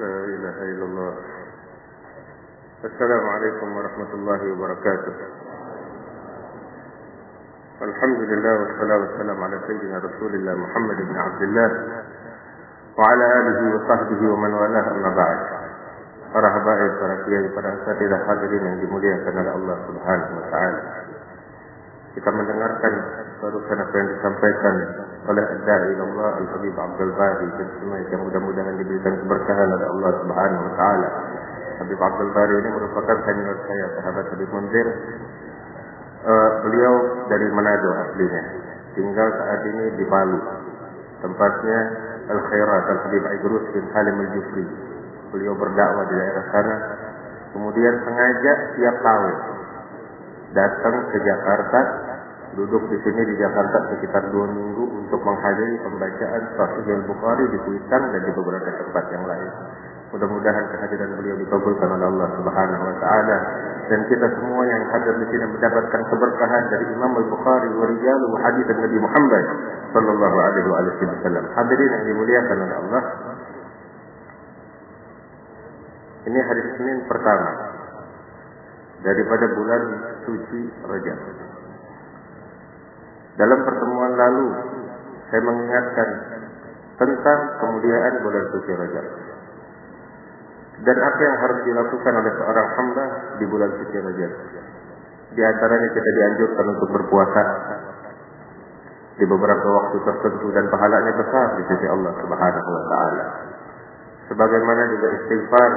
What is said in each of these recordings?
لا إله إلا الله. السلام عليكم ورحمة الله وبركاته. الحمد لله والصلاة والسلام على سيدنا رسول الله محمد بن عبد الله وعلى آله وصحبه ومن والاه أما بعد. para habaib, para kiai, para asatidah hadirin yang dimuliakan oleh Allah Subhanahu wa taala. Kita mendengarkan barusan apa yang disampaikan oleh Ad-Da'i Allah Al-Habib Abdul Bari dan semua yang mudah-mudahan diberikan keberkahan oleh Allah Subhanahu wa taala. Habib Abdul Bari ini merupakan senior saya, sahabat Habib Munzir. Uh, beliau dari Manado aslinya. Tinggal saat ini di Palu. Tempatnya Al-Khairat Al-Habib Idrus bin Halim Al-Jufri. Beliau berdakwah di daerah sana. Kemudian sengaja tiap tahun datang ke Jakarta, duduk di sini di Jakarta sekitar dua minggu untuk menghadiri pembacaan Sahih Al-Bukhari di Kuitang dan di beberapa tempat yang lain. Mudah-mudahan kehadiran beliau dikabulkan oleh Allah Subhanahu wa taala dan kita semua yang hadir di sini mendapatkan keberkahan dari Imam Al-Bukhari wa rijalu hadis Nabi Muhammad sallallahu alaihi wasallam. Hadirin yang dimuliakan oleh Allah. Ini hari Senin pertama daripada bulan suci Rajab. Dalam pertemuan lalu saya mengingatkan tentang kemuliaan bulan suci Rajab. Dan apa yang harus dilakukan oleh seorang hamba di bulan suci Rajab. Di antaranya kita dianjurkan untuk berpuasa di beberapa waktu tertentu dan pahalanya besar di sisi Allah Subhanahu wa taala. Sebagaimana juga istighfar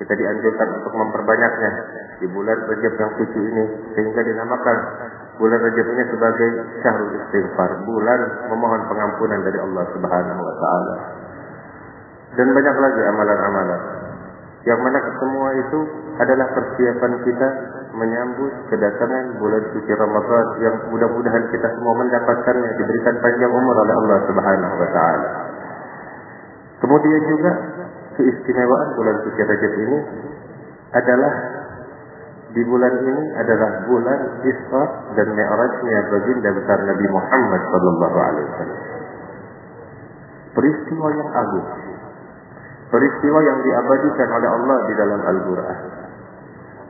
kita dianjurkan untuk memperbanyaknya di bulan Rajab yang suci ini sehingga dinamakan bulan Rajab ini sebagai syahrul istighfar, bulan memohon pengampunan dari Allah Subhanahu wa taala. Dan banyak lagi amalan-amalan yang mana semua itu adalah persiapan kita menyambut kedatangan bulan suci Ramadan yang mudah-mudahan kita semua mendapatkannya diberikan panjang umur oleh Allah Subhanahu wa taala. Kemudian juga keistimewaan bulan suci Rajab ini adalah di bulan ini adalah bulan Isra dan Mi'rajnya baginda besar Nabi Muhammad sallallahu alaihi wasallam. Peristiwa yang agung. Peristiwa yang diabadikan oleh Allah di dalam Al-Qur'an.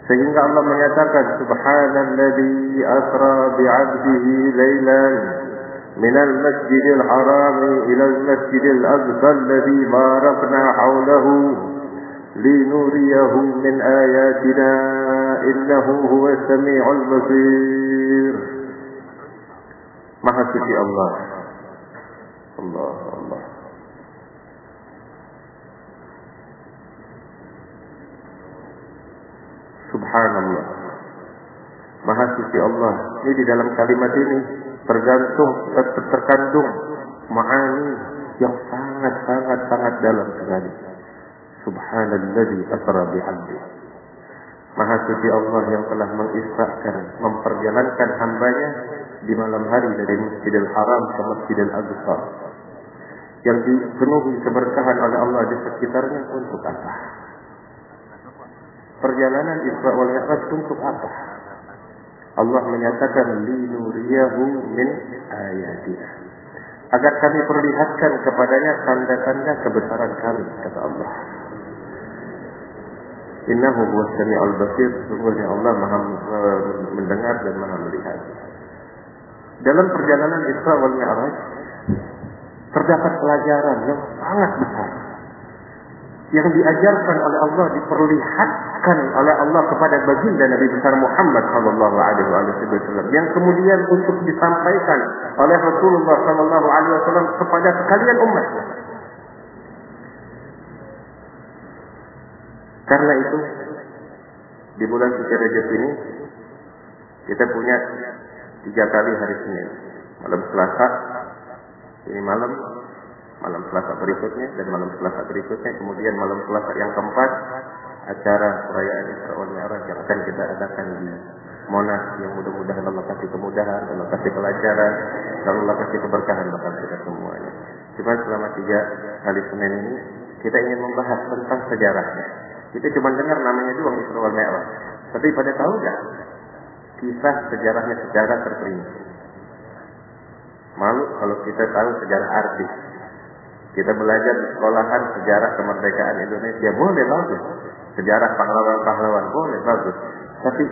Sehingga Allah menyatakan subhanalladzi asra bi'abdihi lailan من المسجد الحرام إلى المسجد الأقصى الذي باركنا حوله لنريه من آياتنا إنه هو السميع البصير Maha suci Allah. Allah, Allah. Subhanallah. Maha suci Allah. Ini di dalam kalimat ini tergantung ter terkandung ma'ani yang sangat sangat sangat dalam sekali. Subhanalladzi asra bi'abdi. Maha suci Allah yang telah mengisrakan, memperjalankan hambanya di malam hari dari Masjidil Haram ke Masjidil Aqsa. Yang dipenuhi keberkahan oleh Allah di sekitarnya untuk apa? Perjalanan Isra wal Mi'raj untuk apa? Allah menyatakan linuriyahu min ayatina. Agar kami perlihatkan kepadanya tanda-tanda kebesaran kami, kata Allah. Innahu huwa sami'ul basir. Sungguhnya Allah maha mendengar dan maha melihat. Dalam perjalanan Isra wal Mi'raj terdapat pelajaran yang sangat besar yang diajarkan oleh Allah diperlihatkan oleh Allah kepada baginda Nabi besar Muhammad sallallahu alaihi wasallam yang kemudian untuk disampaikan oleh Rasulullah sallallahu alaihi wasallam kepada sekalian umat. Karena itu di bulan suci Rajab ini kita punya tiga kali hari Senin, malam Selasa, ini malam malam Selasa berikutnya dan malam Selasa berikutnya kemudian malam Selasa yang keempat acara perayaan Isra wal Mi'raj yang akan kita adakan di Monas yang mudah-mudahan Allah kasih kemudahan, Allah kasih kelancaran, dan Allah kasih keberkahan bagi kita semuanya. Cuma selama tiga hari Senin ini kita ingin membahas tentang sejarahnya. Kita cuma dengar namanya doang Isra wal Mi'raj. Tapi pada tahu nggak kisah sejarahnya secara terperinci? Malu kalau kita tahu sejarah artis Kita belajar di sekolahan sejarah kemerdekaan Indonesia boleh bagus. Sejarah pahlawan-pahlawan boleh bagus. Tapi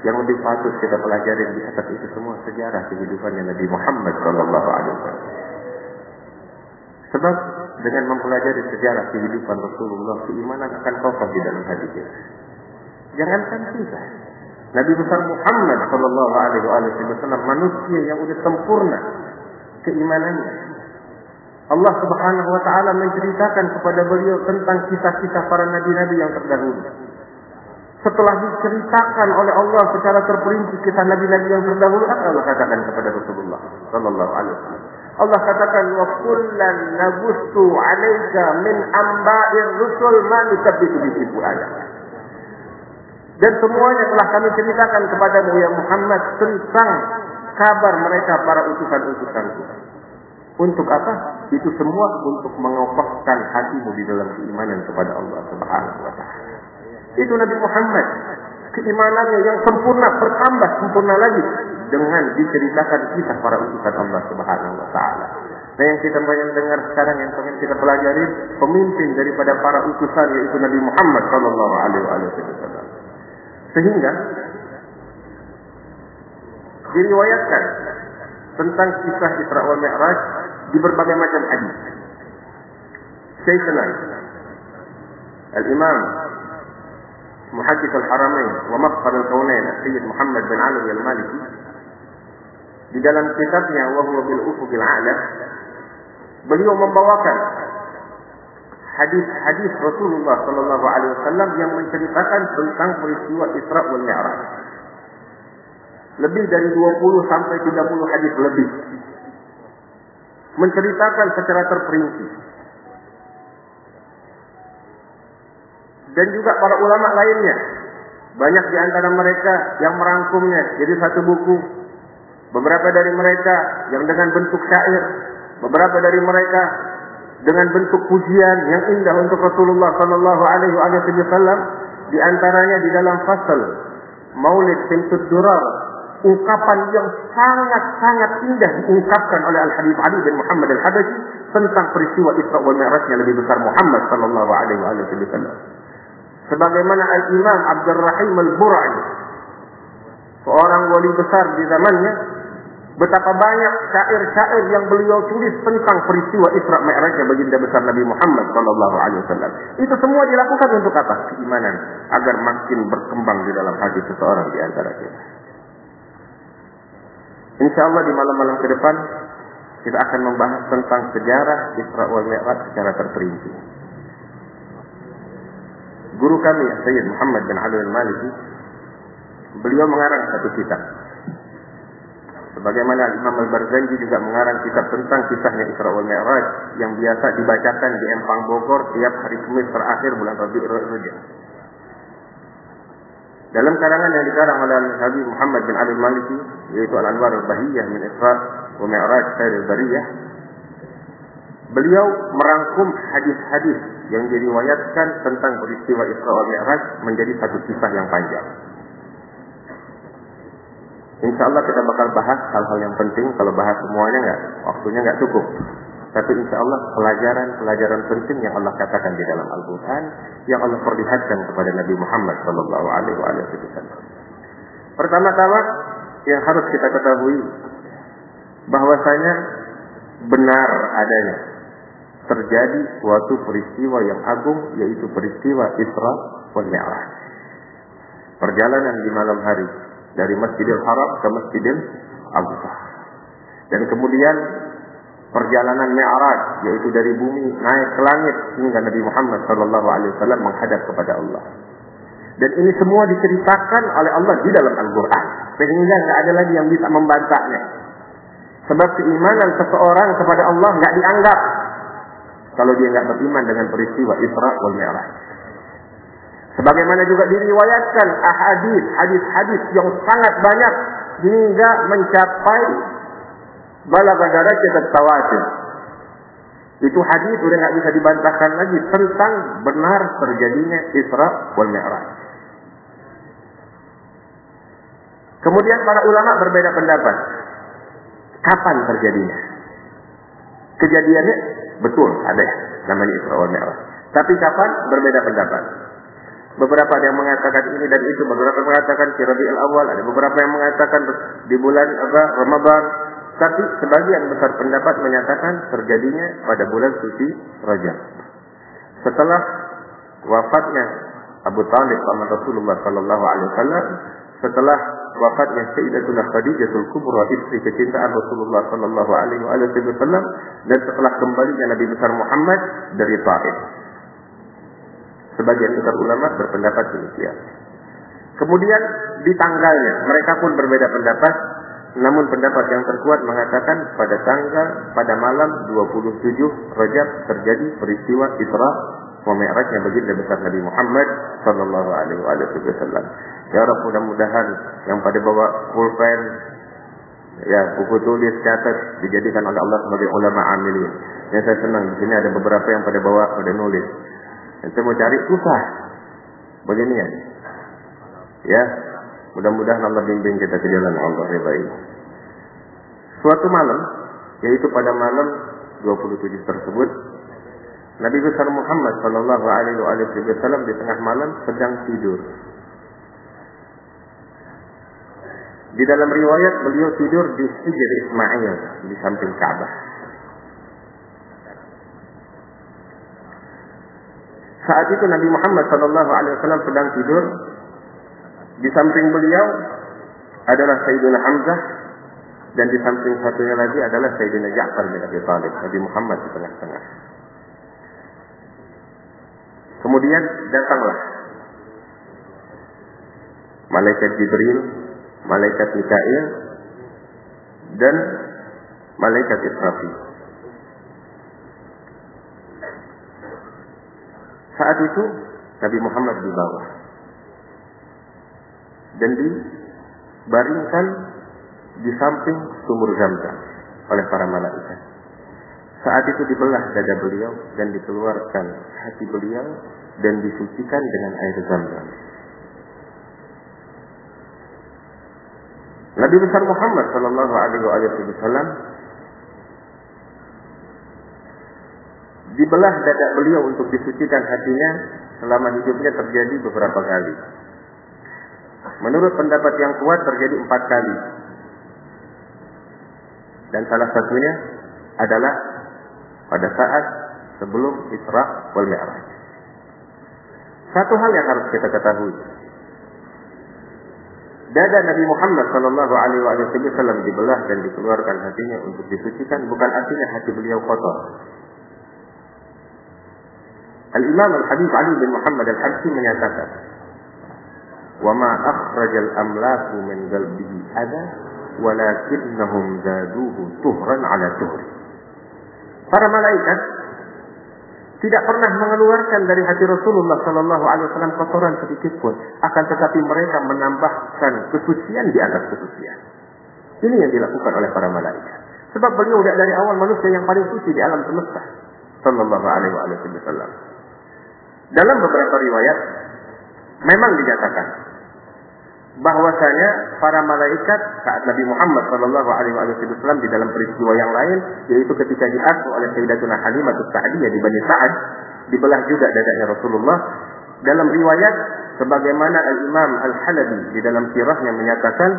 yang lebih patut kita pelajari di atas itu semua sejarah kehidupan Nabi Muhammad Shallallahu Alaihi Wasallam. Sebab dengan mempelajari sejarah kehidupan Rasulullah, keimanan akan kokoh di dalam hati kita. Jangankan kita, Nabi besar Muhammad Shallallahu Alaihi Wasallam manusia yang sudah sempurna keimanannya. Allah Subhanahu Wa Taala menceritakan kepada beliau tentang kisah-kisah para nabi-nabi yang terdahulu. Setelah diceritakan oleh Allah secara terperinci kisah nabi-nabi yang terdahulu, apa Allah katakan kepada Rasulullah Shallallahu Alaihi Wasallam? Allah katakan wa kullan nabussu 'alaika min amba'ir rusul ma nusabbitu bihi Dan semuanya telah kami ceritakan kepadamu ya Muhammad tentang kabar mereka para utusan-utusanku. Untuk apa? Itu semua untuk mengokohkan hatimu di dalam keimanan kepada Allah Subhanahu wa taala. Itu Nabi Muhammad. Keimanannya yang sempurna bertambah sempurna lagi dengan diceritakan kisah para utusan Allah Subhanahu wa taala. Nah yang kita banyak dengar sekarang yang pengen kita pelajari pemimpin daripada para utusan yaitu Nabi Muhammad sallallahu alaihi wasallam. Sehingga diriwayatkan tentang kisah Isra wal Mi'raj di berbagai macam hadis. Syekhna Al-Imam Muhaddits Al-Haramain wa Mafkhar Al-Kaunain Sayyid Muhammad bin Ali Al-Maliki di dalam kitabnya wa huwa bil ufuqil a'la beliau membawakan hadis-hadis Rasulullah sallallahu alaihi wasallam yang menceritakan tentang peristiwa Isra wal Mi'raj. Lebih dari 20 sampai 30 hadis lebih menceritakan secara terperinci. Dan juga para ulama lainnya. Banyak di antara mereka yang merangkumnya jadi satu buku. Beberapa dari mereka yang dengan bentuk syair, beberapa dari mereka dengan bentuk pujian yang indah untuk Rasulullah Sallallahu Alaihi Wasallam, di antaranya di dalam fasal Maulid Pintud Durar, ungkapan yang sangat-sangat indah diungkapkan oleh Al Habib Ali bin Muhammad Al Habashi tentang peristiwa Isra wal Mi'raj yang lebih besar Muhammad Sallallahu Alaihi Wasallam. Sebagaimana Al Imam Abdul Rahim Al Burai, seorang wali besar di zamannya, Betapa banyak syair-syair yang beliau tulis tentang peristiwa Isra Mi'raj baginda besar Nabi Muhammad sallallahu alaihi wasallam. Itu semua dilakukan untuk apa? Keimanan agar makin berkembang di dalam hati seseorang di antara kita. Insya Allah di malam-malam ke depan kita akan membahas tentang sejarah Isra wal Mi'raj secara terperinci. Guru kami Sayyid Muhammad bin Ali al-Maliki beliau mengarang satu kitab Sebagaimana Imam Al-Barzanji juga mengarang kitab tentang kisahnya Isra wal Mi'raj yang biasa dibacakan di Empang Bogor tiap hari Kamis terakhir bulan Rabiul Rajab. Dalam karangan yang dikarang oleh Habib Muhammad bin Ali Maliki yaitu Al-Anwar Al-Bahiyah min Isra wa Mi'raj Khair Al-Bariyah Beliau merangkum hadis-hadis yang diriwayatkan tentang peristiwa Isra wal Mi'raj menjadi satu kisah yang panjang. Insya Allah kita bakal bahas hal-hal yang penting. Kalau bahas semuanya nggak, waktunya nggak cukup. Tapi insya Allah pelajaran-pelajaran penting yang Allah katakan di dalam Al-Quran, yang Allah perlihatkan kepada Nabi Muhammad Sallallahu Alaihi Wasallam. Pertama-tama yang harus kita ketahui bahwasanya benar adanya terjadi suatu peristiwa yang agung yaitu peristiwa Isra wal Mi'raj. Perjalanan di malam hari dari Masjidil Haram ke Masjidil Aqsa. Dan kemudian perjalanan Mi'raj yaitu dari bumi naik ke langit hingga Nabi Muhammad sallallahu alaihi wasallam menghadap kepada Allah. Dan ini semua diceritakan oleh Allah di dalam Al-Qur'an sehingga tidak ada lagi yang bisa membantahnya. Sebab keimanan seseorang kepada Allah nggak dianggap kalau dia nggak beriman dengan peristiwa Isra wal Mi'raj. Sebagaimana juga diriwayatkan ahadis, hadis-hadis yang sangat banyak hingga mencapai balagha darajat tawatir. Itu hadis sudah nggak bisa dibantahkan lagi tentang benar terjadinya Isra wal Mi'raj. Kemudian para ulama berbeda pendapat. Kapan terjadinya? Kejadiannya Betul, ada namanya Isra wal Mi'raj. Tapi kapan? Berbeda pendapat. Beberapa yang mengatakan ini dan itu, beberapa yang mengatakan Rabiul Awal, ada beberapa yang mengatakan di bulan apa Ramadan. Tapi sebagian besar pendapat menyatakan terjadinya pada bulan suci Rajab. Setelah wafatnya Abu Talib sama Rasulullah Sallallahu Alaihi Wasallam, setelah wafatnya Sayyidatuna Khadijatul Kubra istri kecintaan Rasulullah sallallahu alaihi wasallam dan setelah kembalinya Nabi besar Muhammad dari Taif. Sebagian besar ulama berpendapat demikian. Kemudian di tanggalnya mereka pun berbeda pendapat namun pendapat yang terkuat mengatakan pada tanggal pada malam 27 Rajab terjadi peristiwa Isra wa Mi'rajnya baginda besar Nabi Muhammad sallallahu alaihi wasallam. Ya Rabb mudah-mudahan yang pada bawa pulpen ya buku tulis catat dijadikan oleh Allah sebagai ulama amilin. Yang saya senang di sini ada beberapa yang pada bawa pada nulis. Yang saya mau cari susah. Begini ya. Mudah-mudahan Allah bimbing kita ke jalan Allah baik. Suatu malam, yaitu pada malam 27 tersebut, Nabi besar Muhammad Shallallahu Alaihi Wasallam di tengah malam sedang tidur. Di dalam riwayat beliau tidur di Hijr Ismail di samping Ka'bah. Saat itu Nabi Muhammad Shallallahu Alaihi Wasallam sedang tidur. Di samping beliau adalah Sayyidina Hamzah dan di samping satunya lagi adalah Sayyidina Ja'far bin Abi Talib. Nabi Muhammad di tengah-tengah. Kemudian datanglah malaikat Jibril, malaikat Mikail, dan malaikat Israfil. Saat itu Nabi Muhammad di bawah dan dibaringkan di samping sumur Zamzam oleh para malaikat. Saat itu dibelah dada beliau dan dikeluarkan hati beliau dan disucikan dengan air zam-zam. Nabi besar Muhammad Shallallahu Alaihi Wasallam dibelah dada beliau untuk disucikan hatinya selama hidupnya terjadi beberapa kali. Menurut pendapat yang kuat terjadi empat kali. Dan salah satunya adalah pada saat sebelum Isra wal Mi'raj. Satu hal yang harus kita ketahui. Dada Nabi Muhammad Shallallahu Alaihi Wasallam dibelah dan dikeluarkan hatinya untuk disucikan bukan artinya hati beliau kotor. Al Imam Al Habib Ali bin Muhammad Al Habsi menyatakan, "Wama akhrajal amlaku min qalbihi ada, walakinnahum zaduhu tuhran ala tuhri." Para malaikat tidak pernah mengeluarkan dari hati Rasulullah Shallallahu Alaihi Wasallam kotoran sedikit pun, akan tetapi mereka menambahkan kesucian di atas kesucian. Ini yang dilakukan oleh para malaikat. Sebab beliau tidak dari awal manusia yang paling suci di alam semesta. Sallallahu Alaihi Wasallam. Dalam beberapa riwayat memang dinyatakan bahwasanya para malaikat saat Nabi Muhammad Shallallahu Alaihi Wasallam di dalam peristiwa yang lain, yaitu ketika diasuh oleh Sayyidatuna Halimah Sa'diyah di Bani Sa'ad, dibelah juga dadanya Rasulullah. Dalam riwayat, sebagaimana Al Imam Al Halabi di dalam sirahnya menyatakan,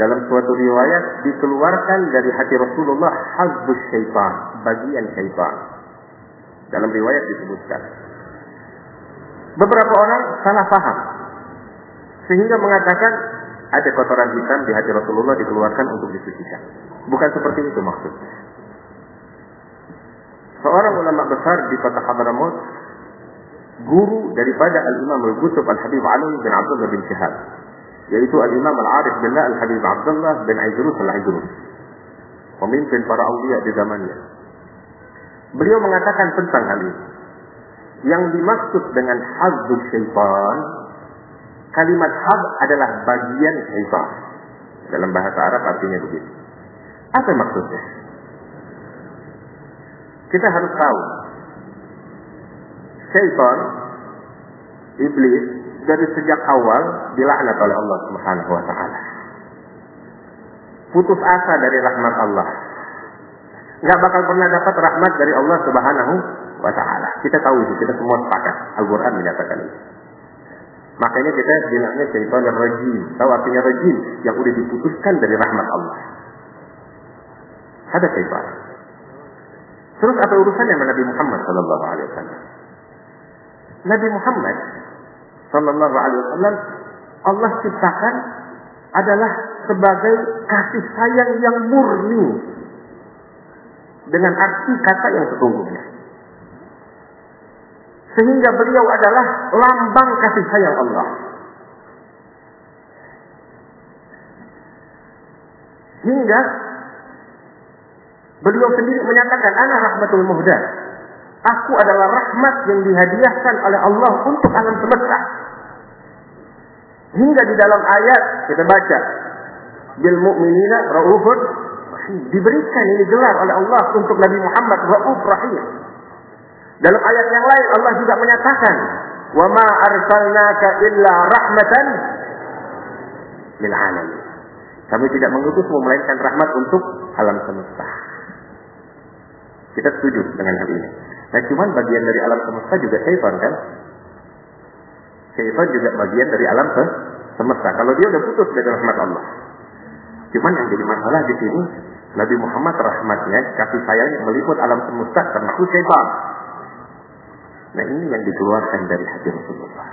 dalam suatu riwayat dikeluarkan dari hati Rasulullah hazbus syaitan, bagian syaitan. Dalam riwayat disebutkan. Beberapa orang salah paham sehingga mengatakan ada kotoran hitam di hati Rasulullah dikeluarkan untuk disucikan. Bukan seperti itu maksudnya. Seorang ulama besar di kota Hadramaut, guru daripada Al-Imam Al-Qutub Al-Habib Ali bin Abdullah bin Syihab, yaitu Al-Imam Al-Arif Billah Al-Habib Abdullah bin Aidrus Al-Aidrus, pemimpin para awliya di zamannya. Beliau mengatakan tentang hal ini. Yang dimaksud dengan hazzul syaitan Kalimat hab adalah bagian syaitan. Dalam bahasa Arab artinya begitu. Apa maksudnya? Kita harus tahu. Syaitan, iblis, dari sejak awal dilaknat oleh Allah Subhanahu wa taala. Putus asa dari rahmat Allah. nggak bakal pernah dapat rahmat dari Allah Subhanahu wa taala. Kita tahu itu, kita semua sepakat. Al-Qur'an menyatakan itu. Makanya kita bilangnya syaitan rajim. Tahu artinya rajim? Yang udah diputuskan dari rahmat Allah. Ada syaitan. Terus apa urusannya dengan Nabi Muhammad sallallahu alaihi wasallam? Nabi Muhammad sallallahu alaihi wasallam Allah ciptakan adalah sebagai kasih sayang yang murni dengan arti kata yang sesungguhnya. Sehingga beliau adalah lambang kasih sayang Allah. Hingga beliau sendiri menyatakan, Anak rahmatul muhdah. Aku adalah rahmat yang dihadiahkan oleh Allah untuk alam semesta. Hingga di dalam ayat kita baca, bil mu'minina raufun diberikan ini gelar oleh Allah untuk Nabi Muhammad rauf rahim. Dalam ayat yang lain Allah juga menyatakan, "Wa ma arsalnaka illa rahmatan lil alamin." Kami tidak mengutusmu melainkan rahmat untuk alam semesta. Kita setuju dengan hal ini. Nah, cuman bagian dari alam semesta juga syaitan kan? Syaitan juga bagian dari alam semesta. Kalau dia udah putus dari rahmat Allah. Cuman yang jadi masalah di sini, Nabi Muhammad rahmatnya, kasih sayangnya meliput alam semesta termasuk syaitan. Nah ini yang dikeluarkan dari hati Rasulullah.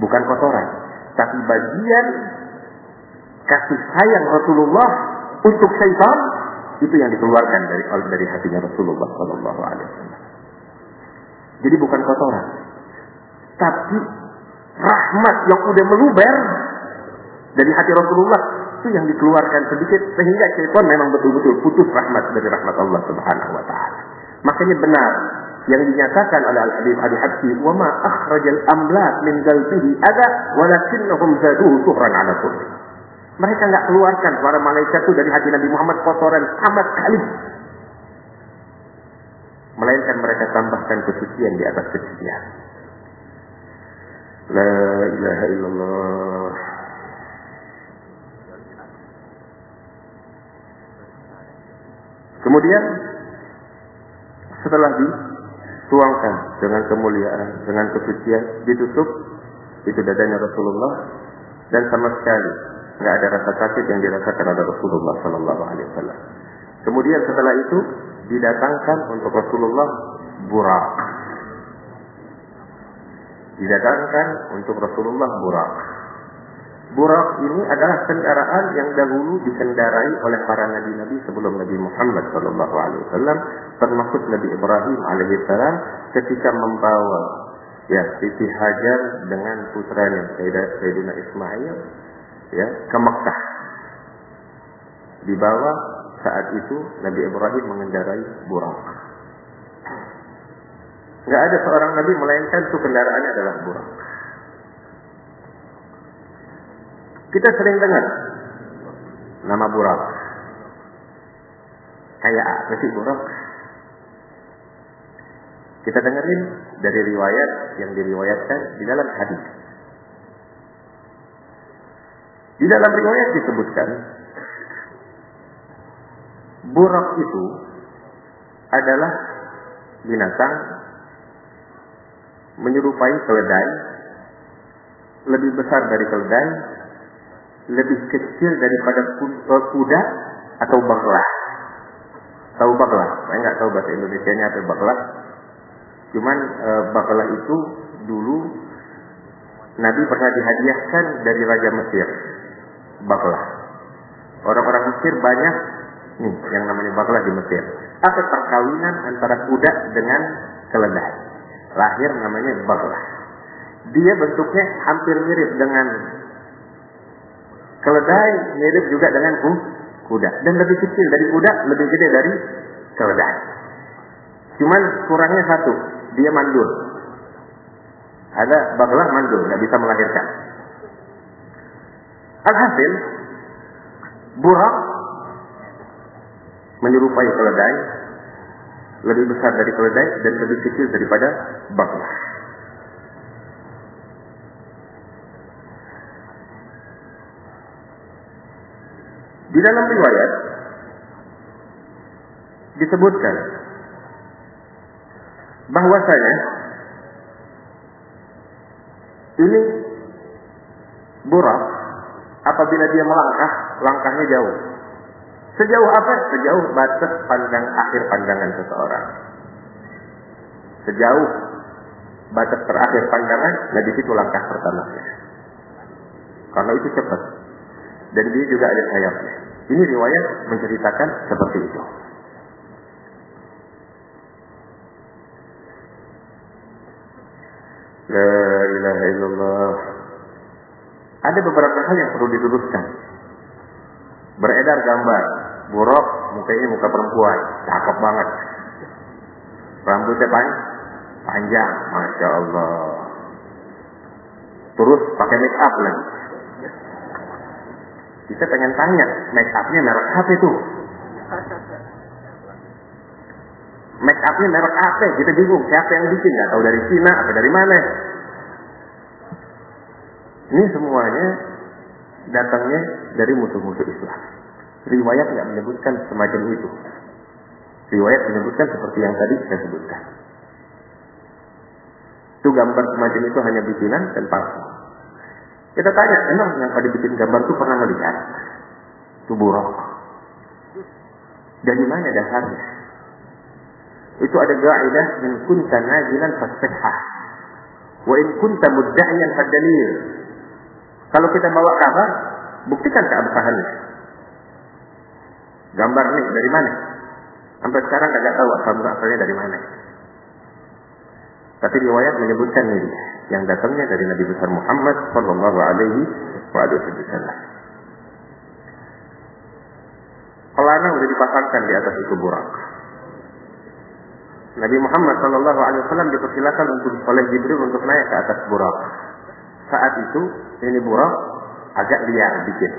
Bukan kotoran, tapi bagian kasih sayang Rasulullah untuk syaitan itu yang dikeluarkan dari dari hatinya Rasulullah Shallallahu Alaihi Wasallam. Jadi bukan kotoran, tapi rahmat yang udah meluber dari hati Rasulullah itu yang dikeluarkan sedikit sehingga syaitan memang betul-betul putus rahmat dari rahmat Allah Subhanahu wa taala. Makanya benar yang dinyatakan oleh Al-Habib Abi Habsi, "Wa ma akhrajal amlak min qalbihi ada walakinnahum zaduhu tuhran ala kufri." Mereka enggak keluarkan para malaikat itu dari hati Nabi Muhammad kotoran sama sekali. Melainkan mereka tambahkan kesucian di atas kesucian. La ilaha illallah. Kemudian setelah dituangkan dengan kemuliaan, dengan kesucian, ditutup itu dadanya Rasulullah dan sama sekali nggak ada rasa sakit yang dirasakan oleh Rasulullah Sallallahu Alaihi Wasallam. Kemudian setelah itu didatangkan untuk Rasulullah burak. Didatangkan untuk Rasulullah burak. Burak ini adalah kendaraan yang dahulu dikendarai oleh para nabi-nabi sebelum Nabi Muhammad Shallallahu Alaihi Wasallam, termasuk Nabi Ibrahim alaihissalam ketika membawa ya Siti Hajar dengan putranya Sayyidina Ismail ya ke Mekah. Dibawa saat itu Nabi Ibrahim mengendarai burak. Gak ada seorang nabi melainkan itu kendaraannya adalah burak. Kita sering dengar nama burak. Kayak apa sih burak? Kita dengerin dari riwayat yang diriwayatkan di dalam hadis. Di dalam riwayat disebutkan burak itu adalah binatang menyerupai keledai, lebih besar dari keledai, lebih kecil daripada kuda atau baglah. Tahu baglah? Saya nggak tahu bahasa Indonesia-nya apa baglah. Cuman e, baglah itu dulu Nabi pernah dihadiahkan dari Raja Mesir. Baglah. Orang-orang Mesir banyak nih yang namanya baglah di Mesir. Apa perkawinan antara kuda dengan keledai. Lahir namanya baglah. Dia bentuknya hampir mirip dengan Keledai mirip juga dengan kuda dan lebih kecil dari kuda, lebih gede dari keledai. Cuman kurangnya satu, dia mandul. Ada baglah mandul, nggak bisa melahirkan. Alhasil, burak menyerupai keledai, lebih besar dari keledai dan lebih kecil daripada baglah. Di dalam riwayat disebutkan bahwasanya ini burak apabila dia melangkah, langkahnya jauh. Sejauh apa? Sejauh batas pandang akhir pandangan seseorang. Sejauh batas terakhir pandangan, nah di situ langkah pertamanya. Karena itu cepat. Dan dia juga ada sayapnya. Ini riwayat menceritakan seperti itu. La ilaha illallah. Ada beberapa hal yang perlu diluruskan. Beredar gambar, buruk, mukanya muka perempuan, cakep banget. Rambutnya panjang, panjang, masya Allah. Terus pakai make up lagi. Kita pengen tanya, make upnya merek apa itu? Make upnya merek apa? Kita bingung, siapa yang bikin? Gak tahu dari Cina atau dari mana. Ini semuanya datangnya dari musuh-musuh Islam. Riwayat nggak menyebutkan semacam itu. Riwayat menyebutkan seperti yang tadi saya sebutkan. Itu gambar semacam itu hanya bikinan dan palsu. Kita tanya, emang yang pada bikin gambar itu pernah melihat? Itu buruk. Dari mana dasarnya? Itu ada gaidah in kunta najilan fasfihah. Wa in kunta mudda'iyan fadalil. Kalau kita bawa kabar, buktikan keabsahannya. Gambar nih dari mana? Sampai sekarang tidak tahu asal asalnya dari mana. Tapi riwayat menyebutkan ini yang datangnya dari Nabi besar Muhammad Sallallahu Alaihi Wasallam. Pelana sudah dipasangkan di atas itu burak. Nabi Muhammad Sallallahu Alaihi Wasallam dipersilakan untuk oleh Jibril untuk naik ke atas burak. Saat itu ini burak agak liar dikit,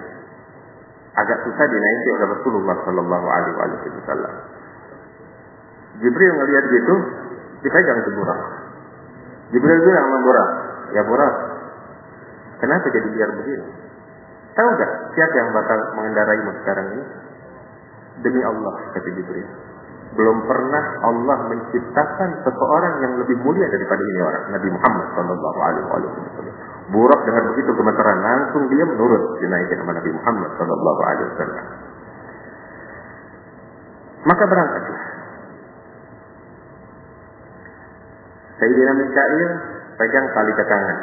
agak susah dinaiki oleh Rasulullah Sallallahu Alaihi Wasallam. Jibril ngelihat gitu, dipegang itu burak. Jibril bilang sama burak, ya burak, kenapa jadi liar begini? Tahu gak siapa yang bakal mengendaraimu sekarang ini? Demi Allah, kata Jibril. Belum pernah Allah menciptakan seseorang yang lebih mulia daripada ini orang, Nabi Muhammad Sallallahu Alaihi Wasallam. Burak dengar begitu gemeteran, langsung dia menurut dinaikin sama Nabi Muhammad Sallallahu Alaihi Wasallam. Maka berangkatlah. Sayyidina Mikail pegang tali ke tangan.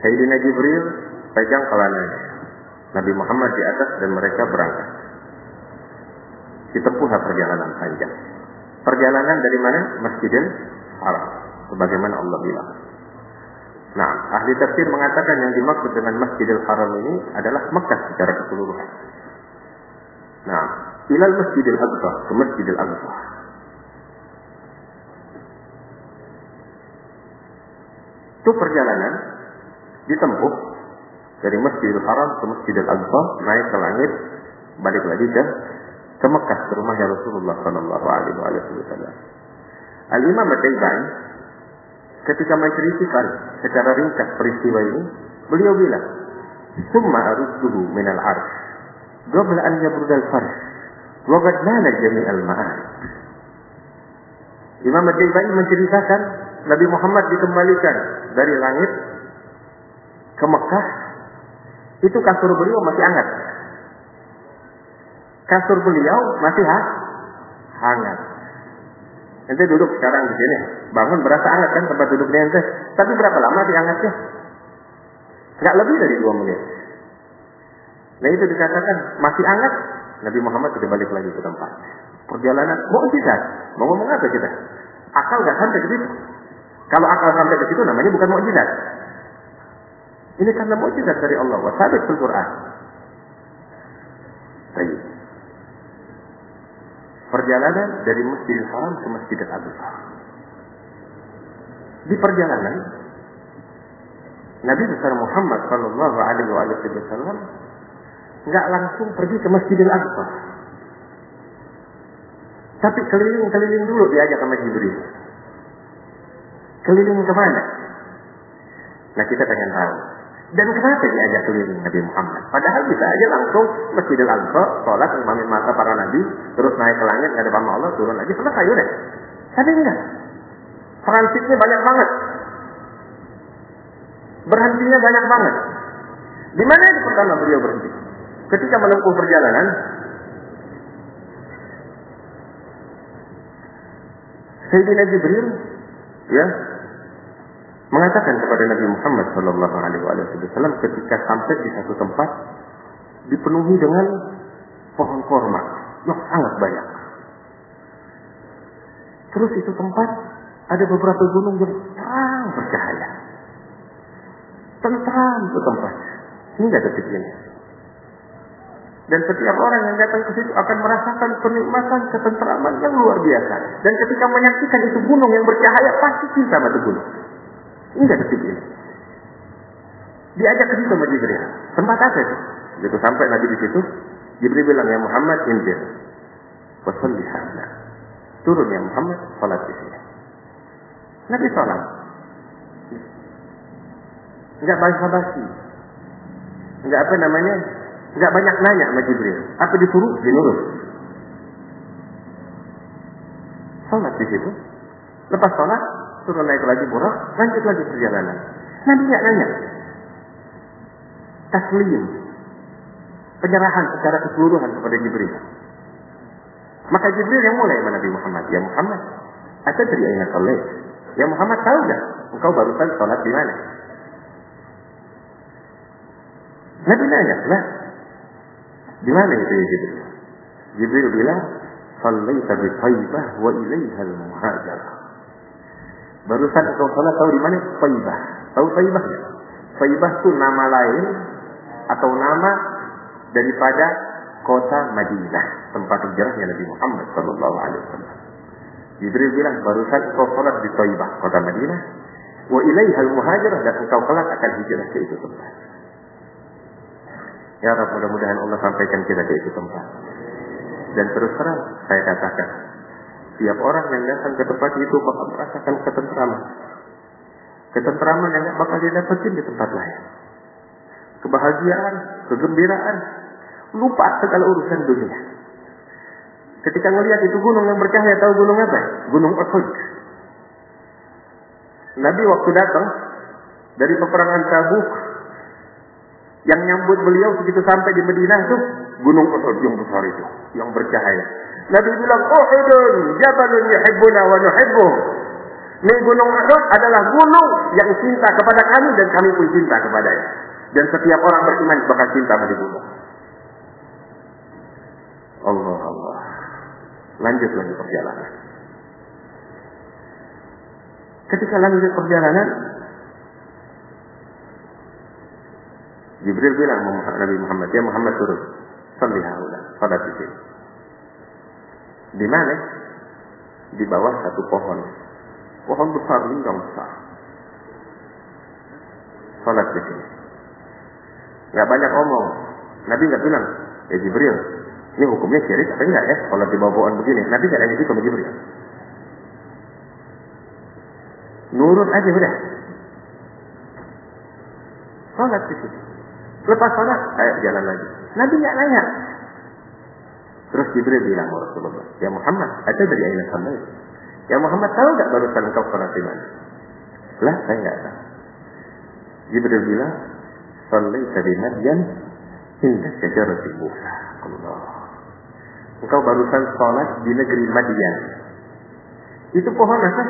Sayyidina Jibril pegang kelananya. Nabi Muhammad di atas dan mereka berangkat. Ditempuhlah perjalanan panjang. Perjalanan dari mana? Masjidil Haram. Sebagaimana Allah bilang. Nah, ahli tafsir mengatakan yang dimaksud dengan Masjidil Haram ini adalah Mekah secara keseluruhan. Nah, ilal Masjidil Aqsa, ke Masjidil Aqsa. Itu perjalanan ditempuh dari Masjidil Haram ke Masjidil Aqsa, naik ke langit, balik lagi ke ke Mekah ke rumahnya Rasulullah Shallallahu Alaihi Wasallam. Al Imam Al ketika menceritakan secara ringkas peristiwa ini, beliau bilang, "Summa arudduhu min al-arsh, qabla an yabrudal farsh, wa qad nala jami' al-ma'arif." Imam al menceritakan Nabi Muhammad dikembalikan dari langit ke Mekah, itu kasur beliau masih hangat. Kasur beliau masih ha? hangat. Ente duduk sekarang di sini, bangun berasa hangat kan tempat duduknya ente. Tapi berapa lama dihangatnya? Enggak lebih dari dua menit. Nah itu dikatakan masih hangat, Nabi Muhammad sudah balik lagi ke tempat. Perjalanan mau tidak? Mau ngomong apa kita? Akal nggak sampai ke situ. Kalau akal sampai ke situ namanya bukan mukjizat. Ini karena mukjizat dari Allah. Wasabit fil Quran. Baik. Perjalanan dari Masjidil Haram ke Masjidil Aqsa. Di perjalanan Nabi besar Muhammad Shallallahu Alaihi Wasallam nggak langsung pergi ke Masjidil Aqsa, tapi keliling-keliling dulu diajak sama Jibril. Keliling ke mana? Nah kita pengen tahu. Dan kenapa diajak keliling Nabi Muhammad? Padahal bisa aja langsung Masjidil Aqsa, sholat, imamin mata para nabi, terus naik ke langit, ngadep sama Allah, turun lagi, selesai udah. Tapi enggak. Transitnya banyak banget. Berhentinya banyak banget. Di mana yang pertama beliau berhenti? Ketika menempuh perjalanan, Sayyidina Jibril ya mengatakan kepada Nabi Muhammad Shallallahu Alaihi Wasallam ketika sampai di satu tempat dipenuhi dengan pohon korma yang sangat banyak. Terus itu tempat ada beberapa gunung yang terang bercahaya. Tentram itu tempat hingga detik ini. Dan setiap orang yang datang ke situ akan merasakan kenikmatan, ketentraman yang luar biasa. Dan ketika menyaksikan itu gunung yang bercahaya, pasti cinta pada gunung. Hingga detik ini. Diajak ke situ sama Jibril. Tempat apa itu? Begitu sampai Nabi di situ, Jibril bilang, ya Muhammad, injil. Wasalli hadna. Turun ya Muhammad, salat di sini. Nabi salat. Enggak basa-basi. Enggak apa namanya? Enggak banyak nanya sama Jibril. Apa disuruh? Dinurut. Salat di situ. Lepas salat, turun naik lagi burak, lanjut lagi perjalanan. Nabi nggak nanya. Taslim. Penyerahan secara keseluruhan kepada Jibril. Maka Jibril yang mulai Nabi Muhammad. Ya Muhammad, ada dari ayat Allah. Ya Muhammad tahu gak? Engkau barusan sholat di mana? Nabi nanya, lah, di mana itu ya Jibril? Jibril bilang, Sallaita bi Taibah wa ilaiha al-muhajar. Barusan engkau salat tahu di mana? Taibah. Tahu Taibah? Taibah itu nama lain atau nama daripada kota Madinah, tempat hijrahnya Nabi Muhammad sallallahu alaihi wasallam. Jibril bilang, barusan engkau salat di Taibah, kota Madinah, wa ilaiha al-muhajar dan engkau kelak akan hijrah ke itu tempat. Ya Rabb, mudah-mudahan Allah sampaikan kita ke itu tempat. Dan terus terang, saya katakan, tiap orang yang datang ke tempat itu bakal merasakan ketentraman. Ketentraman yang gak bakal didapetin di tempat lain. Kebahagiaan, kegembiraan, lupa segala urusan dunia. Ketika ngelihat itu gunung yang bercahaya, tahu gunung apa? Gunung Uhud. Nabi waktu datang dari peperangan Tabuk, yang nyambut beliau begitu sampai di Madinah itu gunung Uhud yang besar itu, yang bercahaya. Nabi bilang, Uhudun, jabalun yuhibbuna wa nuhibbuh. Ini gunung Uhud adalah gunung yang cinta kepada kami dan kami pun cinta kepadanya. Dan setiap orang beriman bakal cinta pada gunung. Allah Allah. Lanjut lagi perjalanan. Ketika lanjut perjalanan, Jibril bilang Nabi Muhammad, ya Muhammad turun. Salli haula, salat di sini. Di mana? Di bawah satu pohon. Pohon besar, lingkang besar. Salat di sini. Gak banyak omong. Nabi nggak bilang, ya Jibril, ini hukumnya syirik apa enggak ya? Kalau di bawah pohon begini. Nabi nggak nanya itu sama Jibril. Nurut aja udah. Salat di sini. Lepas sholat, ayo jalan lagi. Nabi nggak nanya. Terus Jibril bilang ke Rasulullah, Ya Muhammad, ada dari ayat sama itu. Ya Muhammad, tahu nggak barusan engkau sholat di mana? Lah, saya nggak tahu. Jibril bilang, Sallaita di Madyan, indah syajarati Musa. Allah. Engkau barusan sholat di negeri Madian. Itu pohon apa?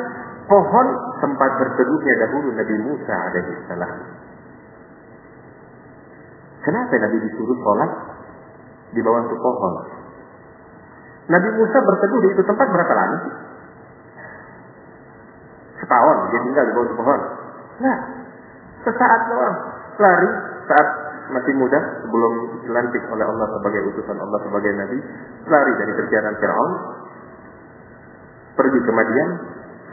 Pohon tempat berteduhnya dahulu Nabi Musa alaihi salam. Kenapa Nabi disuruh sholat di bawah itu pohon? Nabi Musa berteduh di itu tempat berapa lama? Setahun dia tinggal di bawah itu pohon. Nah, sesaat doang lari saat masih muda sebelum dilantik oleh Allah sebagai utusan Allah sebagai nabi, lari dari kerjaan Firaun, pergi ke Madian.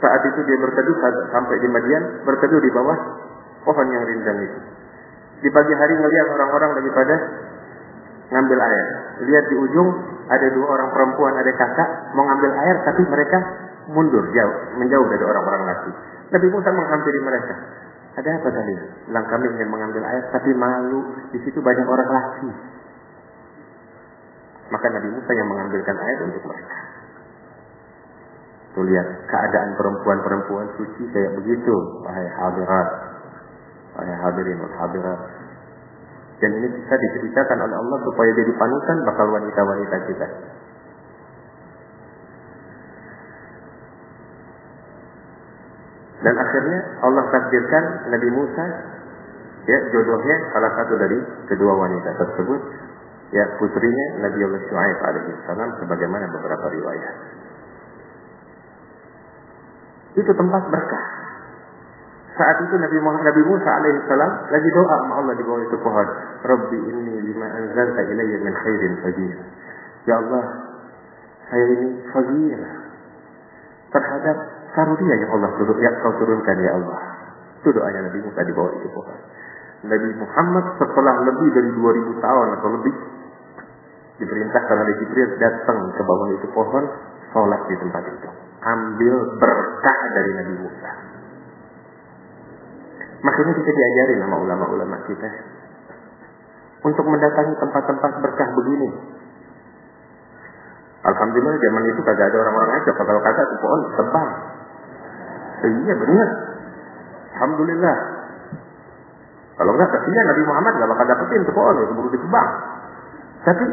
Saat itu dia berteduh sampai di Madian, berteduh di bawah pohon yang rindang itu. Di pagi hari ngelihat orang-orang lagi pada ngambil air. Lihat di ujung ada dua orang perempuan, ada kakak mau ngambil air, tapi mereka mundur jauh, menjauh dari orang-orang laki. Nabi Musa menghampiri mereka. Ada apa tadi? Bilang kami ingin mengambil air tapi malu. Di situ banyak orang laki. Maka Nabi Musa yang mengambilkan air untuk mereka. Tuh lihat keadaan perempuan-perempuan suci kayak begitu. Wahai hadirat. Wahai hadirin wal hadirat. Dan ini bisa diceritakan oleh Allah supaya jadi panutan bakal wanita-wanita kita. Dan akhirnya Allah takdirkan Nabi Musa ya jodohnya salah satu dari kedua wanita tersebut ya putrinya Nabi Allah Shu'aib alaihissalam sebagaimana beberapa riwayat. Itu tempat berkah. Saat itu Nabi Muhammad Nabi Musa alaihissalam lagi doa sama Allah di bawah itu pohon. Rabbi inni lima anzalta ilayya min khairin fajir. Ya Allah, saya ini fajir terhadap karunia yang Allah turun, yang kau turunkan ya Allah. Itu doanya Nabi Musa di bawah itu pohon. Nabi Muhammad setelah lebih dari 2000 tahun atau lebih diperintahkan oleh Jibril datang ke bawah itu pohon, sholat di tempat itu. Ambil berkah dari Nabi Musa. Makanya kita diajari sama ulama-ulama kita untuk mendatangi tempat-tempat berkah begini. Alhamdulillah zaman itu kagak ada orang-orang aja kalau kagak tuh pohon tebal. Iya benar. Alhamdulillah. Kalau enggak kesian Nabi Muhammad enggak bakal dapetin tuh pohon itu baru ditebang. Tapi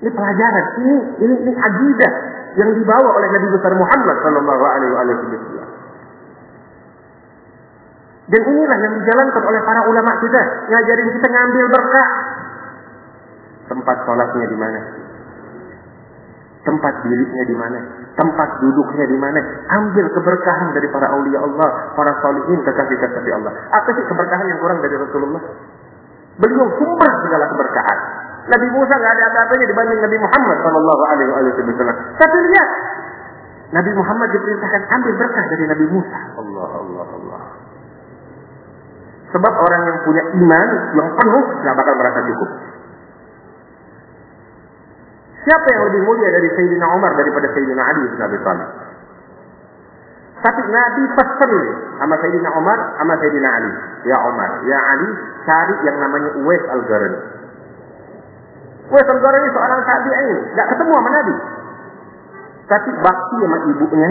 ini pelajaran, ini ini ini ajidah yang dibawa oleh Nabi besar Muhammad Shallallahu Alaihi Wasallam. Dan inilah yang dijalankan oleh para ulama kita, ngajarin kita ngambil berkah. Tempat sholatnya di mana? Tempat dirinya di mana? Tempat duduknya di mana? Ambil keberkahan dari para aulia Allah, para salihin, kekasih-kekasih Allah. Apa sih keberkahan yang kurang dari Rasulullah? Beliau sumber segala keberkahan. Nabi Musa nggak ada apa-apanya dibanding Nabi Muhammad Shallallahu Alaihi Wasallam. Tapi lihat, Nabi Muhammad diperintahkan ambil berkah dari Nabi Musa. Allah, Allah, Allah. Sebab orang yang punya iman yang penuh nggak bakal merasa cukup. Siapa yang lebih mulia dari Sayyidina Umar daripada Sayyidina Ali bin Abi Thalib? Tapi Nabi pesan sama Sayyidina Umar, sama Sayyidina Ali. Ya Umar, ya Ali, cari yang namanya Uwais Al-Qarni. Uwais Al-Qarni seorang tabi'in, nggak ketemu sama Nabi. Tapi bakti sama ibunya,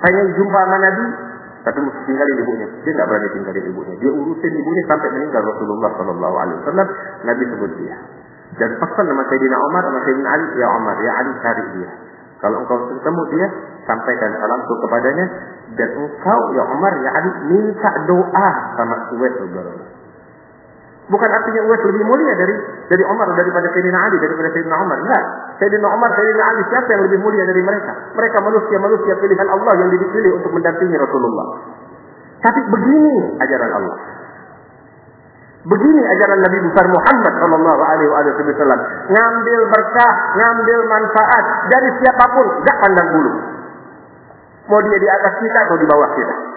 pengen jumpa sama Nabi, tapi mesti tinggalin ibunya. Dia nggak berani tinggalin ibunya. Dia urusin ibunya sampai meninggal Rasulullah Shallallahu Alaihi Wasallam. Nabi sebut dia. Dan pesan sama Sayyidina Umar sama Sayyidina Ali, ya Umar, ya Ali cari dia. Kalau engkau ketemu dia, sampaikan salamku kepadanya. Dan engkau, ya Umar, ya Ali, minta doa sama Uwais Al-Qarni. Bukan artinya Uwais lebih mulia dari dari Umar daripada Sayyidina Ali daripada Sayyidina Umar. Enggak. Sayyidina Umar, Sayyidina Ali siapa yang lebih mulia dari mereka? Mereka manusia-manusia pilihan Allah yang dipilih untuk mendampingi Rasulullah. Tapi begini ajaran Allah. Begini ajaran Nabi besar Muhammad Shallallahu Alaihi Wasallam. Ngambil berkah, ngambil manfaat dari siapa pun, gak pandang bulu. Mau dia di atas kita atau di bawah kita.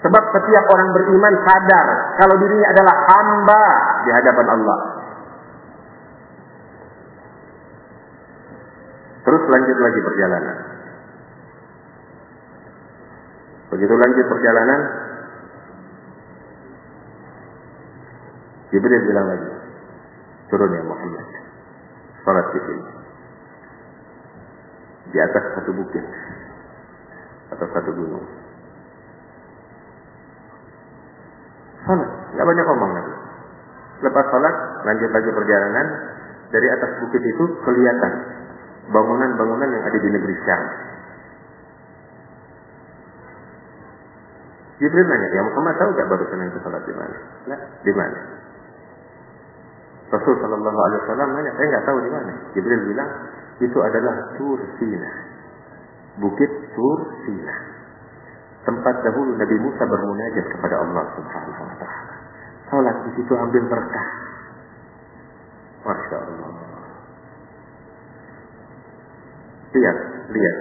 Sebab setiap orang beriman sadar kalau dirinya adalah hamba di hadapan Allah. Terus lanjut lagi perjalanan. Begitu lanjut perjalanan, Jibril bilang lagi, turun ya Muhammad, sholat di sini. Di atas satu bukit atau satu gunung. Sholat, nggak banyak ngomong lagi. Lepas sholat, lanjut lagi perjalanan. Dari atas bukit itu kelihatan bangunan-bangunan yang ada di negeri Syam. Jibril nanya, ya Muhammad tahu gak barusan itu sholat di mana? Nah, di mana? Rasul Shallallahu Alaihi Wasallam nanya, saya nggak tahu di mana. Jibril bilang, itu adalah Tur Sina, bukit Tur Sina. Tempat dahulu Nabi Musa bermunajat kepada Allah Subhanahu Wa Taala. Salat di situ ambil berkah. Masya Allah. Lihat, lihat.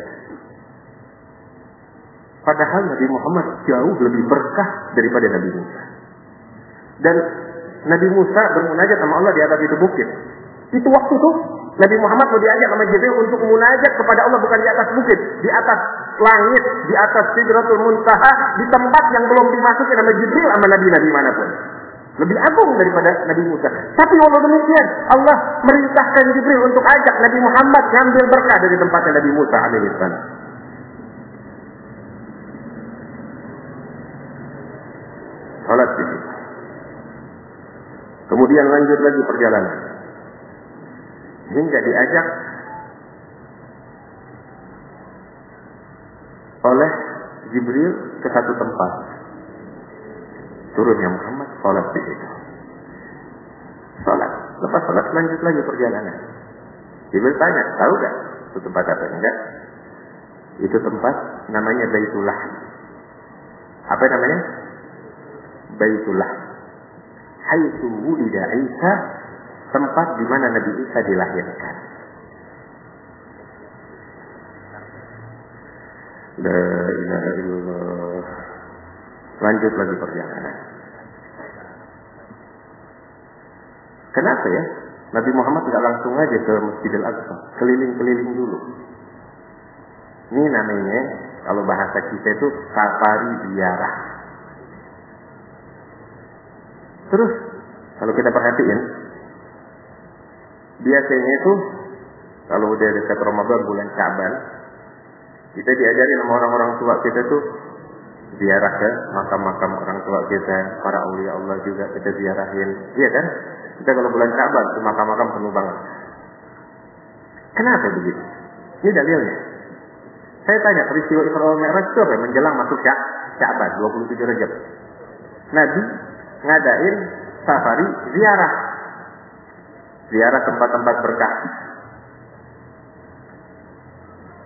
Padahal Nabi Muhammad jauh lebih berkah daripada Nabi Musa. Dan Nabi Musa bermunajat sama Allah di atas itu bukit. Itu waktu tuh Nabi Muhammad mau diajak sama Jibril untuk munajat kepada Allah bukan di atas bukit, di atas langit, di atas Sidratul Muntaha, di tempat yang belum dimasuki nama Jibril sama nabi-nabi mana pun. Lebih agung daripada Nabi Musa. Tapi walau demikian, Allah merintahkan Jibril untuk ajak Nabi Muhammad ngambil berkah dari tempatnya Nabi Musa alaihissalam. Salat di. Kemudian lanjut lagi perjalanan. Hingga diajak oleh Jibril ke satu tempat. Turunnya Muhammad sholat di situ. Sholat. Lepas sholat lanjut lagi perjalanan. Jibril tanya, tahu gak itu tempat apa? Enggak. Itu tempat namanya Baitullah. Apa namanya? Baitullah. Haitsu wulida Isa, tempat di mana Nabi Isa dilahirkan. La. Lanjut lagi perjalanan. Kenapa ya? Nabi Muhammad tidak langsung aja ke Masjidil Aqsa, keliling-keliling dulu. Ini namanya kalau bahasa kita itu safari ziarah. Terus kalau kita perhatiin, biasanya itu kalau udah dekat Ramadan bulan Syaban, kita diajari sama orang-orang tua kita tuh ziarah ke makam-makam orang tua kita, para aulia Allah juga kita ziarahin. Iya kan? Kita kalau bulan Syaban ke makam-makam penuh banget. Kenapa begitu? Ini dalilnya. Saya tanya peristiwa Isra Mi'raj itu apa? Menjelang masuk Syaban 27 Rajab. Nabi ngadain safari ziarah. Ziarah tempat-tempat berkah.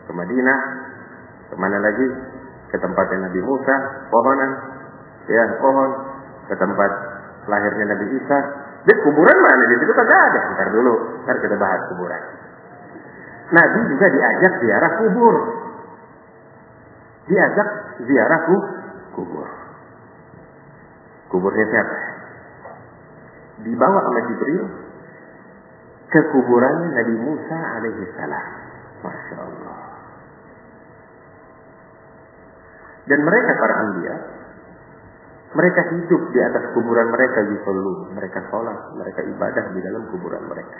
Ke Madinah, ke mana lagi? Ke tempatnya Nabi Musa, pohonan, ya pohon, ke tempat lahirnya Nabi Isa. Di kuburan mana? Di situ kagak ada. Ntar dulu, ntar kita bahas kuburan. Nabi juga diajak ziarah kubur. Diajak ziarah kubur. Kuburnya siapa? Dibawa oleh Jibril ke kuburan Nabi Musa alaihi salam. Masya Allah. Dan mereka para anbiya, mereka hidup di atas kuburan mereka di. Mereka sholat, mereka ibadah di dalam kuburan mereka.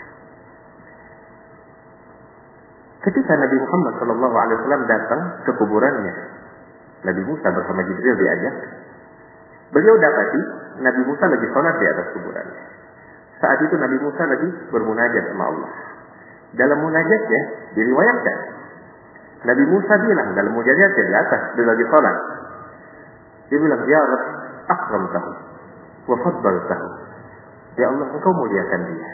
Ketika Nabi Muhammad Wasallam datang ke kuburannya, Nabi Musa bersama Jibril diajak. Beliau dapati Nabi Musa lagi sholat di atas kuburannya. Saat itu Nabi Musa lagi bermunajat sama Allah. Dalam munajatnya diriwayatkan Nabi Musa bilang dalam munajatnya di atas dia lagi sholat. Dia bilang, Ya Rab, akram tahu. Wa faddal tahu. Ya Allah, engkau muliakan dia.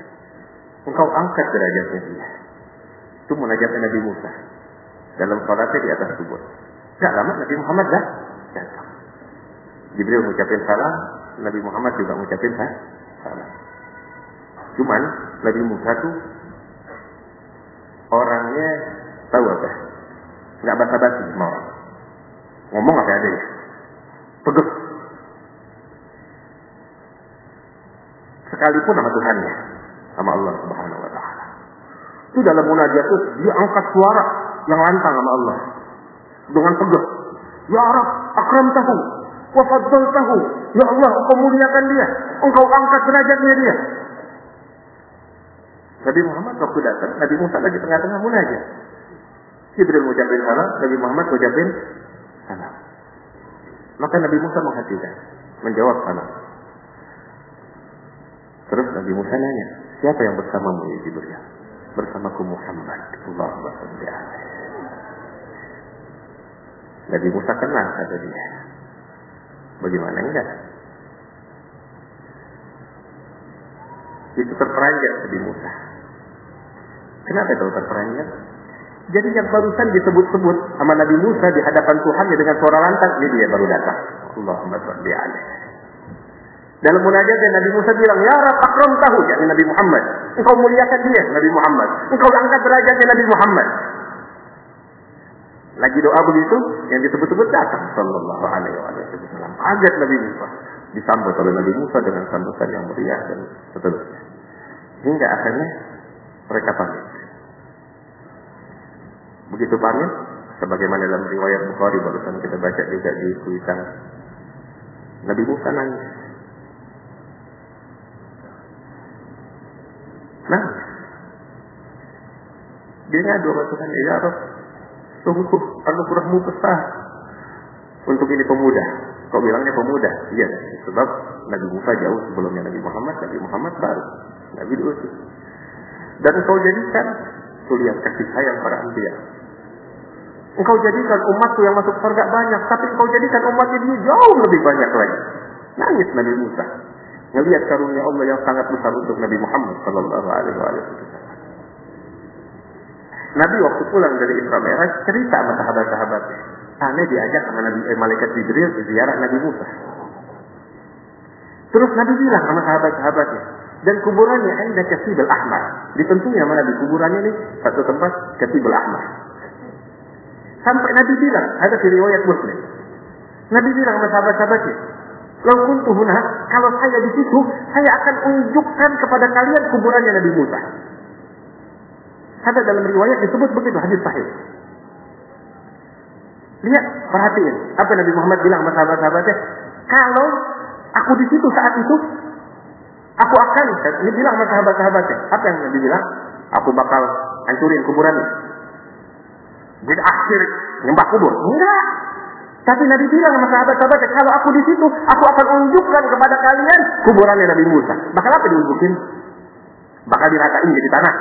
Engkau angkat derajatnya dia. Itu munajatnya Nabi Musa. Dalam sholatnya di atas kubur. Gak lama Nabi Muhammad dah datang. Jibril mengucapkan salam, Nabi Muhammad juga mengucapkan salam. Cuman Nabi Musa tuh orangnya tahu apa? Nggak basa-basi sama orang. Ngomong apa ada ya? Tegas. Sekalipun sama Tuhannya, sama Allah Subhanahu Wa Taala. Itu dalam munajat itu dia angkat suara yang lantang sama Allah dengan tegas. Ya Rab, akram tahu, wafaddal tahu. Ya Allah, engkau muliakan dia. Engkau angkat derajatnya dia. Nabi Muhammad waktu datang, Nabi Musa lagi tengah-tengah munajat. Jibril mengucapkan salam, Nabi Muhammad mengucapkan salam. Maka Nabi Musa menghatikan, menjawab salam. Terus Nabi Musa nanya, siapa yang bersamamu ya Jibril? Bersamaku Muhammad. Allahumma salli. Nabi Musa kenal kata dia. Bagaimana enggak? Itu terperanjat Nabi Musa. Kenapa itu terperanjat? Jadi yang barusan disebut-sebut sama Nabi Musa di hadapan Tuhan dengan suara lantang, ini dia baru datang. Allahumma salli alaihi. Dalam munajatnya Nabi Musa bilang, Ya Rab akram tahu, yakni Nabi Muhammad. Engkau muliakan dia, Nabi Muhammad. Engkau angkat derajatnya Nabi Muhammad. Lagi doa begitu, yang disebut-sebut datang. Sallallahu alaihi wasallam. Kaget Nabi Musa. Disambut oleh Nabi Musa dengan sambutan yang meriah dan seterusnya. Hingga akhirnya mereka pamit. Begitu pamit, sebagaimana dalam riwayat Bukhari barusan kita baca juga di tulisan Nabi Musa nangis. Nangis. Dia ngadu sama Tuhan, ya Rob, sungguh anugerahmu besar untuk ini pemuda. Kau bilangnya pemuda? Iya, sebab Nabi Musa jauh sebelumnya Nabi Muhammad, Nabi Muhammad baru. Nabi diutus. Dan kau jadikan, tuh lihat kasih sayang para anbiya. Engkau jadikan umatku yang masuk surga banyak, tapi engkau jadikan umatnya dia jauh lebih banyak lagi. Nangis Nabi Musa. Ngelihat karunia Allah yang sangat besar untuk Nabi Muhammad Sallallahu Alaihi Wasallam. Nabi waktu pulang dari Isra Mi'raj cerita sama sahabat-sahabatnya. Aneh diajak sama Nabi eh, malaikat Jibril ziarah Nabi Musa. Terus Nabi bilang sama sahabat-sahabatnya, dan kuburannya ada Kasibul Ahmar. Ditentunya nama Nabi kuburannya ini satu tempat Kasibul Ahmar. Sampai Nabi bilang, ada di riwayat Muslim. Nabi bilang sama sahabat-sahabatnya, Lau kuntu kalau saya di situ, saya akan unjukkan kepada kalian kuburannya Nabi Musa. Ada dalam riwayat disebut begitu, hadis sahih. Lihat, perhatiin. Apa Nabi Muhammad bilang sama sahabat-sahabatnya? Kalau aku di situ saat itu, aku akan, ini bilang sama sahabat-sahabatnya. Apa yang Nabi bilang? Aku bakal hancurin kuburannya. Jadi akhir nyembah kubur. Enggak. Tapi Nabi bilang sama sahabat-sahabatnya, kalau aku di situ, aku akan unjukkan kepada kalian kuburannya Nabi Musa. Bakal apa diunjukin? Bakal diratain jadi tanah.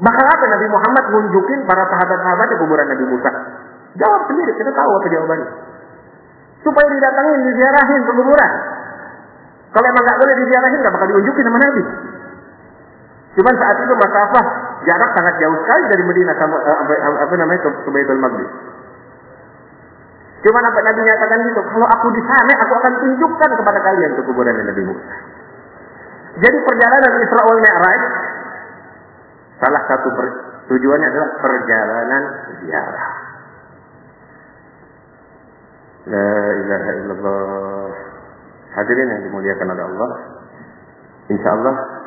Bakal apa Nabi Muhammad nunjukin para sahabat-sahabatnya kuburan Nabi Musa? Jawab sendiri, kita tahu apa jawabannya. Supaya didatangin, diziarahin ke kuburan. Kalau emang nggak boleh diziarahin, nggak bakal diunjukin sama Nabi. Cuman saat itu masafah jarak sangat jauh sekali dari Medina sama eh, apa, apa namanya ke, Baitul Maqdis. Cuman apa Nabi nyatakan gitu, kalau aku di sana, aku akan tunjukkan kepada kalian ke kuburan Nabi Musa. Jadi perjalanan Isra wal Mi'raj Salah satu tujuannya adalah perjalanan ziarah. La ilaha illallah. Hadirin yang dimuliakan oleh Allah. Insya Allah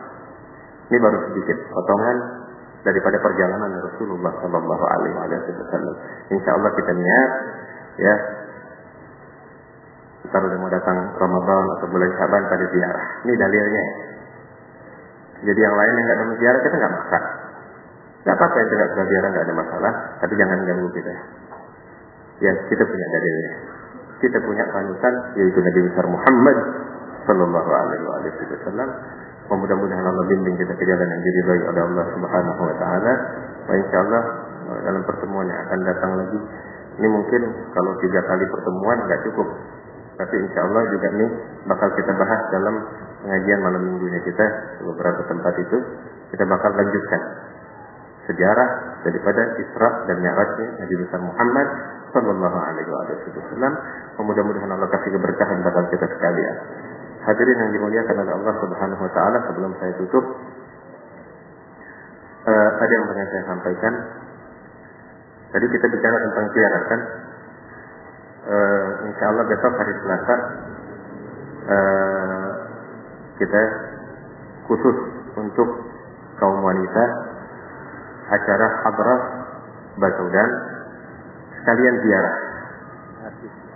ini baru sedikit potongan daripada perjalanan Rasulullah Shallallahu Alaihi Wasallam. Insya Allah kita niat ya kita udah mau datang Ramadan atau bulan Syaban pada ziarah. Ini dalilnya. Jadi yang lain yang nggak ada ziarah kita nggak maksa. Gak apa-apa yang tidak ziarah nggak ada masalah, tapi jangan ganggu kita. Ya kita punya dalilnya. Kita punya panutan yaitu Nabi besar Muhammad Sallallahu Alaihi Wasallam. Mudah-mudahan Allah bimbing kita ke jalan yang diridhai oleh Allah Subhanahu Wa Taala. Wa Insya Allah dalam pertemuan yang akan datang lagi. Ini mungkin kalau tiga kali pertemuan nggak cukup, tapi insya Allah juga ini bakal kita bahas dalam pengajian malam minggunya kita beberapa tempat itu kita bakal lanjutkan sejarah daripada Isra dan Mi'rajnya Nabi besar Muhammad Sallallahu Alaihi Wasallam. Mudah-mudahan Allah kasih keberkahan kepada kita sekalian. Hadirin yang dimuliakan oleh Allah Subhanahu Wa Taala. Sebelum saya tutup, uh, ada yang pengen saya sampaikan. Tadi kita bicara tentang ziarah kan. Uh, insya Allah besok hari Selasa uh, kita khusus untuk kaum wanita acara hadrah Basaudan sekalian ziarah.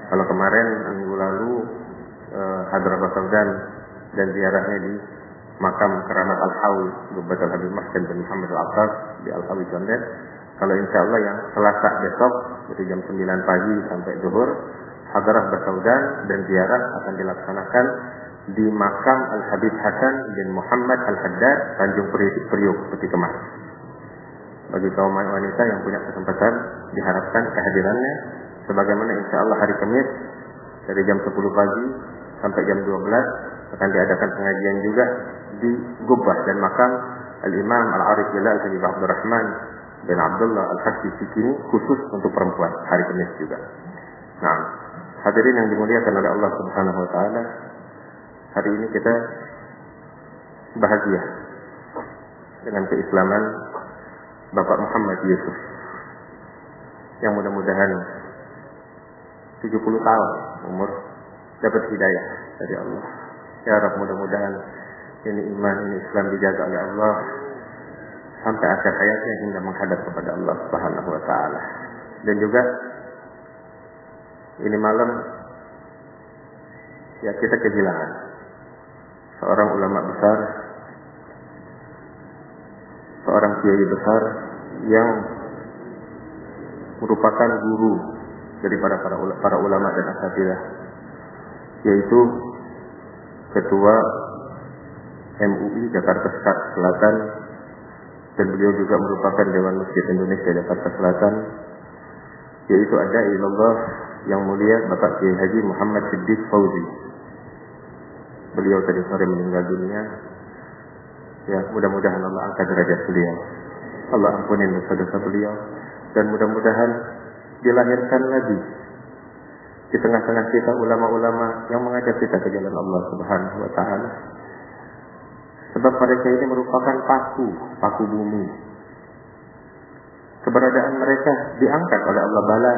Kalau kemarin minggu lalu eh, hadrah Basaudan dan ziarahnya di makam keramat Al-Hawi Gubat Al-Habib Mahsen bin Muhammad Al-Abbas di Al-Hawi Condet. Kalau insya Allah yang selasa besok dari jam 9 pagi sampai zuhur hadrah Basaudan dan ziarah akan dilaksanakan di makam Al-Habib Hasan bin Muhammad Al-Haddad Tanjung Priuk, Peti Kemas bagi kaum wanita yang punya kesempatan diharapkan kehadirannya sebagaimana insya Allah hari Kamis dari jam 10 pagi sampai jam 12 akan diadakan pengajian juga di Gubah dan makam Al-Imam Al-Arif Habib Abdul Rahman bin Abdullah Al-Hakki Sikini khusus untuk perempuan hari Kamis juga. Nah, hadirin yang dimuliakan oleh Allah Subhanahu wa taala, hari ini kita bahagia dengan keislaman Bapak Muhammad Yusuf yang mudah-mudahan 70 tahun umur dapat hidayah dari Allah. Ya Rabb mudah-mudahan ini iman ini Islam dijaga oleh Allah sampai akhir hayatnya hingga menghadap kepada Allah Subhanahu wa taala. Dan juga ini malam ya kita kehilangan seorang ulama besar, seorang kiai besar yang merupakan guru dari para para, para ulama dan asatidah yaitu ketua MUI Jakarta Selatan dan beliau juga merupakan Dewan Masjid Indonesia Jakarta Selatan yaitu ada ilallah yang mulia Bapak Kiai Haji Muhammad Siddiq Fauzi. Beliau tadi sore meninggal dunia. Ya mudah-mudahan Allah angkat derajat beliau. Allah ampunin dosa-dosa beliau. Dan mudah-mudahan dilahirkan lagi di tengah-tengah kita ulama-ulama yang mengajak kita ke jalan Allah Subhanahu wa taala. Sebab mereka ini merupakan paku, paku bumi. Keberadaan mereka diangkat oleh Allah bala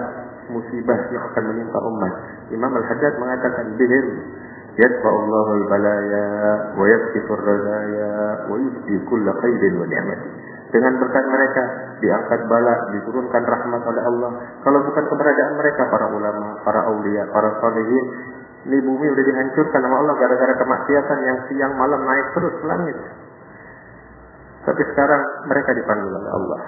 musibah yang akan menimpa umat. Imam Al-Haddad mengatakan bihir yadfa al-balaya wa yakfifur razaya wa yubdi kulla khairin wa ni'matin. Dengan berkat mereka diangkat bala, diturunkan rahmat oleh Allah. Kalau bukan keberadaan mereka, para ulama, para aulia, para salihin, ini bumi udah dihancurkan sama Allah gara-gara kemaksiatan yang siang malam naik terus ke langit. Tapi sekarang mereka dipanggil oleh Allah.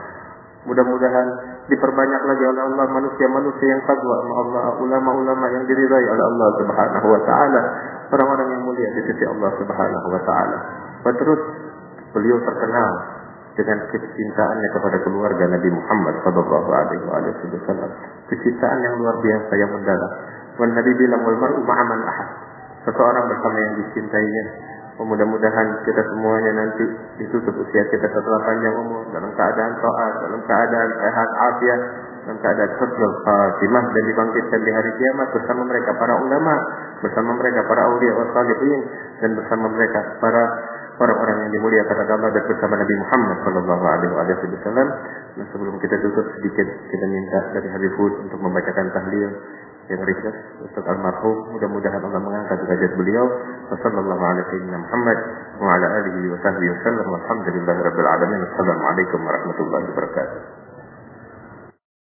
Mudah-mudahan diperbanyak lagi oleh Allah manusia-manusia yang takwa sama Allah, ulama-ulama yang diridai oleh Allah Subhanahu wa taala, orang-orang yang mulia di sisi Allah Subhanahu wa taala. Terus beliau terkenal dengan kecintaannya kepada keluarga Nabi Muhammad sallallahu alaihi wasallam. Kecintaan yang luar biasa yang mendalam. Dan Nabi bilang wal mar'u ma'aman ahad. Seseorang bersama yang dicintainya. Mudah-mudahan kita semuanya nanti ditutup usia kita setelah panjang umur dalam keadaan taat, dalam keadaan sehat, afiat, dalam keadaan husnul khatimah dan dibangkitkan di hari kiamat bersama mereka para ulama, bersama mereka para awliya wa salihin dan bersama mereka para orang-orang yang dimuliakan Allah dan bersama Nabi Muhammad Sallallahu Alaihi Wasallam. Dan sebelum kita tutup sedikit kita minta dari Habib Hud untuk membacakan tahlil yang ringkas untuk almarhum. Mudah-mudahan Allah mengangkat derajat beliau. Wassalamualaikum warahmatullahi Muhammad wa ala alihi wa sahbihi alamin. Assalamualaikum warahmatullahi wabarakatuh.